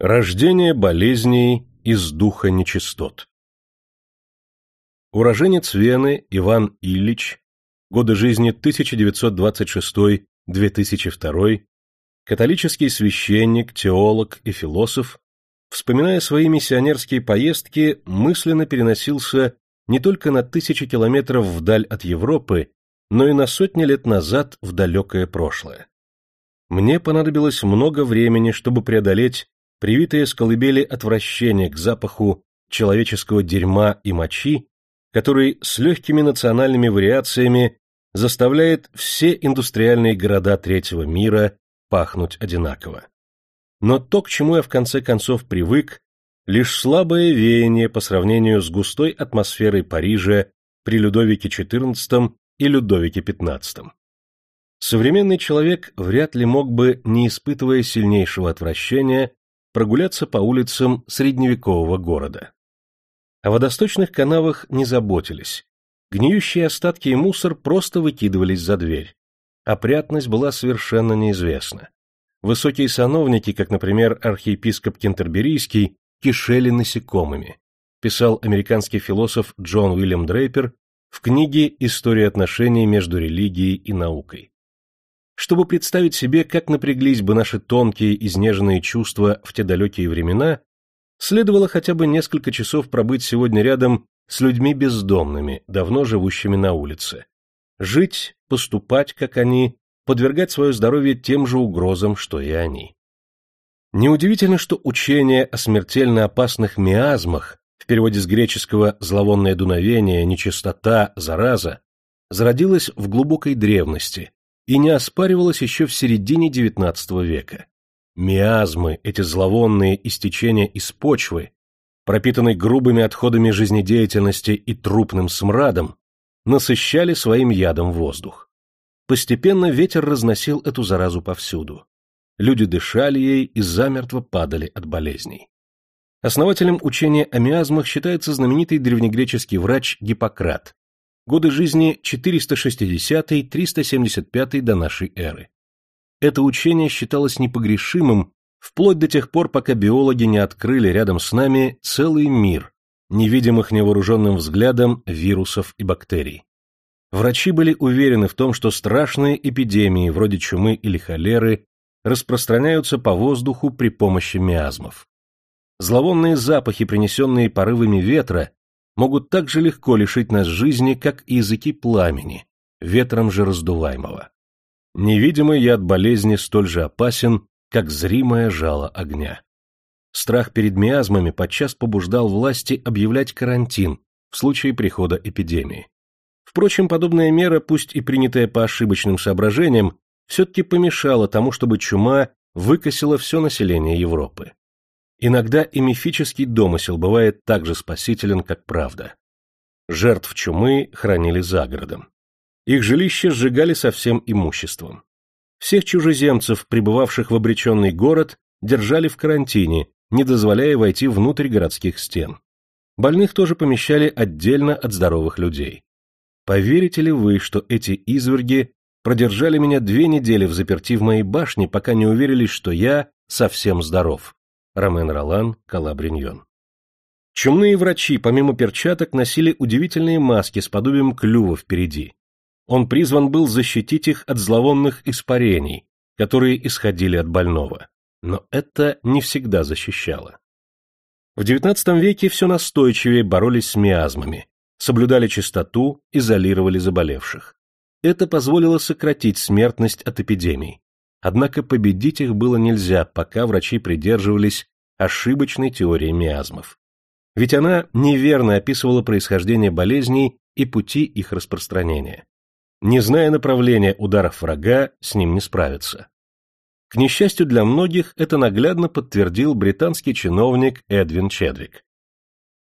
Рождение болезней из духа нечистот Уроженец Вены Иван Ильич, годы жизни 1926-2002, католический священник, теолог и философ, вспоминая свои миссионерские поездки, мысленно переносился не только на тысячи километров вдаль от Европы, но и на сотни лет назад в далекое прошлое. Мне понадобилось много времени, чтобы преодолеть привитое с колыбели отвращение к запаху человеческого дерьма и мочи, который с легкими национальными вариациями заставляет все индустриальные города третьего мира пахнуть одинаково. Но то, к чему я в конце концов привык, лишь слабое веяние по сравнению с густой атмосферой Парижа при Людовике XIV и Людовике XV. Современный человек вряд ли мог бы, не испытывая сильнейшего отвращения, прогуляться по улицам средневекового города. О водосточных канавах не заботились. Гниющие остатки и мусор просто выкидывались за дверь. Опрятность была совершенно неизвестна. Высокие сановники, как, например, архиепископ Кентерберийский, кишели насекомыми, писал американский философ Джон Уильям Дрейпер в книге «История отношений между религией и наукой». Чтобы представить себе, как напряглись бы наши тонкие, изнеженные чувства в те далекие времена, следовало хотя бы несколько часов пробыть сегодня рядом с людьми бездомными, давно живущими на улице. Жить, поступать, как они, подвергать свое здоровье тем же угрозам, что и они. Неудивительно, что учение о смертельно опасных миазмах, в переводе с греческого «зловонное дуновение», «нечистота», «зараза», зародилось в глубокой древности, и не оспаривалось еще в середине XIX века. Миазмы, эти зловонные истечения из почвы, пропитанные грубыми отходами жизнедеятельности и трупным смрадом, насыщали своим ядом воздух. Постепенно ветер разносил эту заразу повсюду. Люди дышали ей и замертво падали от болезней. Основателем учения о миазмах считается знаменитый древнегреческий врач Гиппократ, годы жизни 460-375 до нашей эры. Это учение считалось непогрешимым вплоть до тех пор, пока биологи не открыли рядом с нами целый мир, невидимых невооруженным взглядом вирусов и бактерий. Врачи были уверены в том, что страшные эпидемии, вроде чумы или холеры, распространяются по воздуху при помощи миазмов. Зловонные запахи, принесенные порывами ветра, могут так же легко лишить нас жизни, как языки пламени, ветром же раздуваемого. Невидимый яд болезни столь же опасен, как зримое жало огня. Страх перед миазмами подчас побуждал власти объявлять карантин в случае прихода эпидемии. Впрочем, подобная мера, пусть и принятая по ошибочным соображениям, все-таки помешала тому, чтобы чума выкосила все население Европы. Иногда и мифический домысел бывает так же спасителен, как правда. Жертв чумы хранили за городом. Их жилища сжигали со всем имуществом. Всех чужеземцев, прибывавших в обреченный город, держали в карантине, не дозволяя войти внутрь городских стен. Больных тоже помещали отдельно от здоровых людей. Поверите ли вы, что эти изверги продержали меня две недели в заперти в моей башне, пока не уверились, что я совсем здоров? Ромен Ролан, Калабриньон. Чумные врачи, помимо перчаток, носили удивительные маски с подобием клюва впереди. Он призван был защитить их от зловонных испарений, которые исходили от больного. Но это не всегда защищало. В XIX веке все настойчивее боролись с миазмами, соблюдали чистоту, изолировали заболевших. Это позволило сократить смертность от эпидемий. Однако победить их было нельзя, пока врачи придерживались ошибочной теории миазмов. Ведь она неверно описывала происхождение болезней и пути их распространения. Не зная направления ударов врага, с ним не справиться. К несчастью для многих, это наглядно подтвердил британский чиновник Эдвин Чедвик.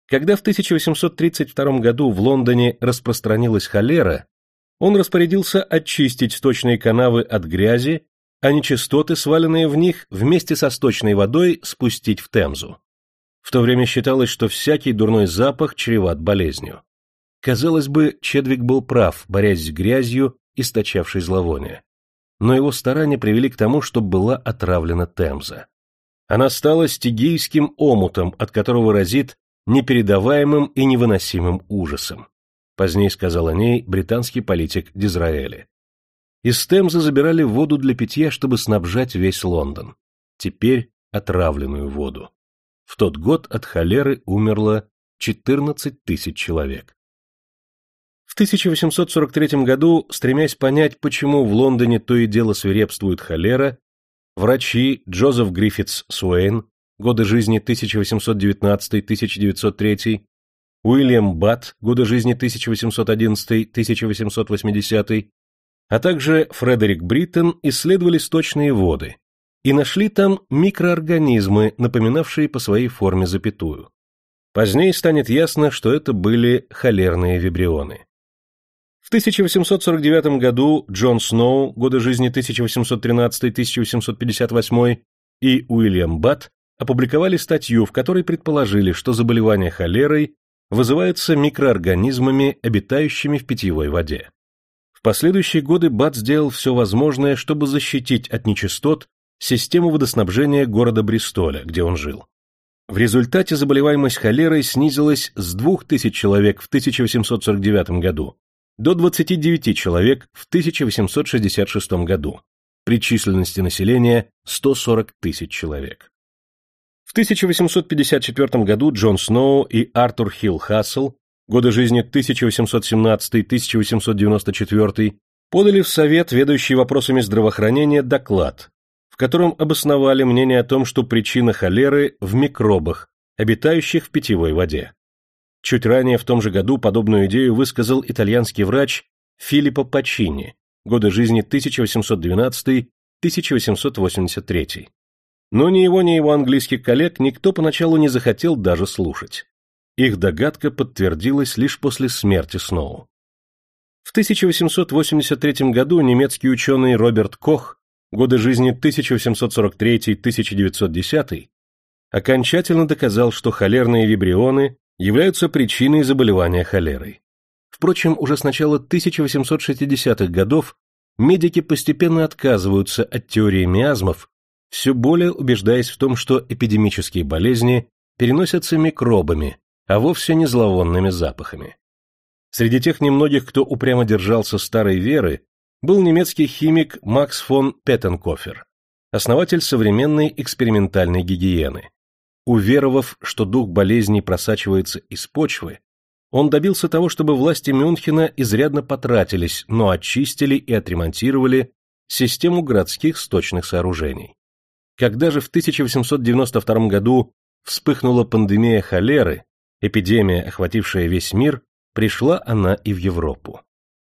Когда в 1832 году в Лондоне распространилась холера, он распорядился очистить сточные канавы от грязи а нечистоты, сваленные в них, вместе со сточной водой спустить в Темзу. В то время считалось, что всякий дурной запах чреват болезнью. Казалось бы, Чедвик был прав, борясь с грязью, источавшей зловоние. Но его старания привели к тому, что была отравлена Темза. Она стала стигийским омутом, от которого разит непередаваемым и невыносимым ужасом. Позднее сказал о ней британский политик Дизраэли. Из Темзы забирали воду для питья, чтобы снабжать весь Лондон. Теперь отравленную воду. В тот год от холеры умерло 14 тысяч человек. В 1843 году, стремясь понять, почему в Лондоне то и дело свирепствует холера, врачи Джозеф Гриффитс Суэйн, годы жизни 1819-1903, Уильям Бат, годы жизни 1811-1880, а также Фредерик Бриттон исследовали сточные воды и нашли там микроорганизмы, напоминавшие по своей форме запятую. Позднее станет ясно, что это были холерные вибрионы. В 1849 году Джон Сноу, годы жизни 1813-1858, и Уильям Бат опубликовали статью, в которой предположили, что заболевание холерой вызывается микроорганизмами, обитающими в питьевой воде. Последующие годы Бат сделал все возможное, чтобы защитить от нечистот систему водоснабжения города Бристоля, где он жил. В результате заболеваемость холерой снизилась с 2000 человек в 1849 году до 29 человек в 1866 году, при численности населения 140 тысяч человек. В 1854 году Джон Сноу и Артур Хилл Хассел, годы жизни 1817-1894, подали в Совет, ведущий вопросами здравоохранения, доклад, в котором обосновали мнение о том, что причина холеры в микробах, обитающих в питьевой воде. Чуть ранее в том же году подобную идею высказал итальянский врач Филиппо Пачини, годы жизни 1812-1883. Но ни его, ни его английских коллег никто поначалу не захотел даже слушать. Их догадка подтвердилась лишь после смерти Сноу. В 1883 году немецкий ученый Роберт Кох годы жизни 1843-1910, окончательно доказал, что холерные вибрионы являются причиной заболевания холерой. Впрочем, уже с начала 1860-х годов медики постепенно отказываются от теории миазмов, все более убеждаясь в том, что эпидемические болезни переносятся микробами, а вовсе не зловонными запахами. Среди тех немногих, кто упрямо держался старой веры, был немецкий химик Макс фон Петтенкофер, основатель современной экспериментальной гигиены. Уверовав, что дух болезней просачивается из почвы, он добился того, чтобы власти Мюнхена изрядно потратились, но очистили и отремонтировали систему городских сточных сооружений. Когда же в 1892 году вспыхнула пандемия холеры, эпидемия, охватившая весь мир, пришла она и в Европу.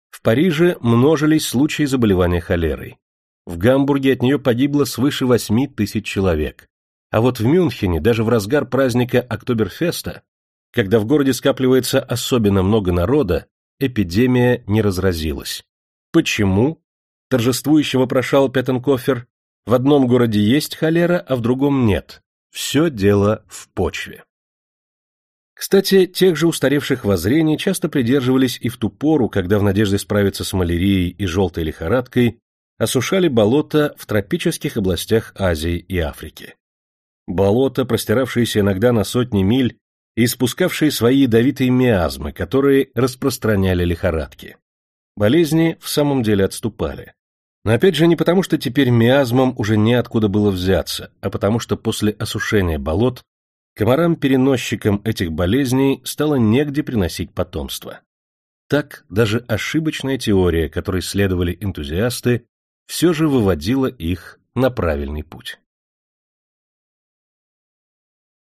В Париже множились случаи заболевания холерой. В Гамбурге от нее погибло свыше 8 тысяч человек. А вот в Мюнхене, даже в разгар праздника Октоберфеста, когда в городе скапливается особенно много народа, эпидемия не разразилась. Почему? Торжествующе вопрошал Петтенкофер. В одном городе есть холера, а в другом нет. Все дело в почве. Кстати, тех же устаревших воззрений часто придерживались и в ту пору, когда в надежде справиться с малярией и желтой лихорадкой осушали болота в тропических областях Азии и Африки. Болота, простиравшиеся иногда на сотни миль и испускавшие свои ядовитые миазмы, которые распространяли лихорадки. Болезни в самом деле отступали. Но опять же не потому, что теперь миазмам уже неоткуда было взяться, а потому что после осушения болот Комарам-переносчикам этих болезней стало негде приносить потомство. Так даже ошибочная теория, которой следовали энтузиасты, все же выводила их на правильный путь.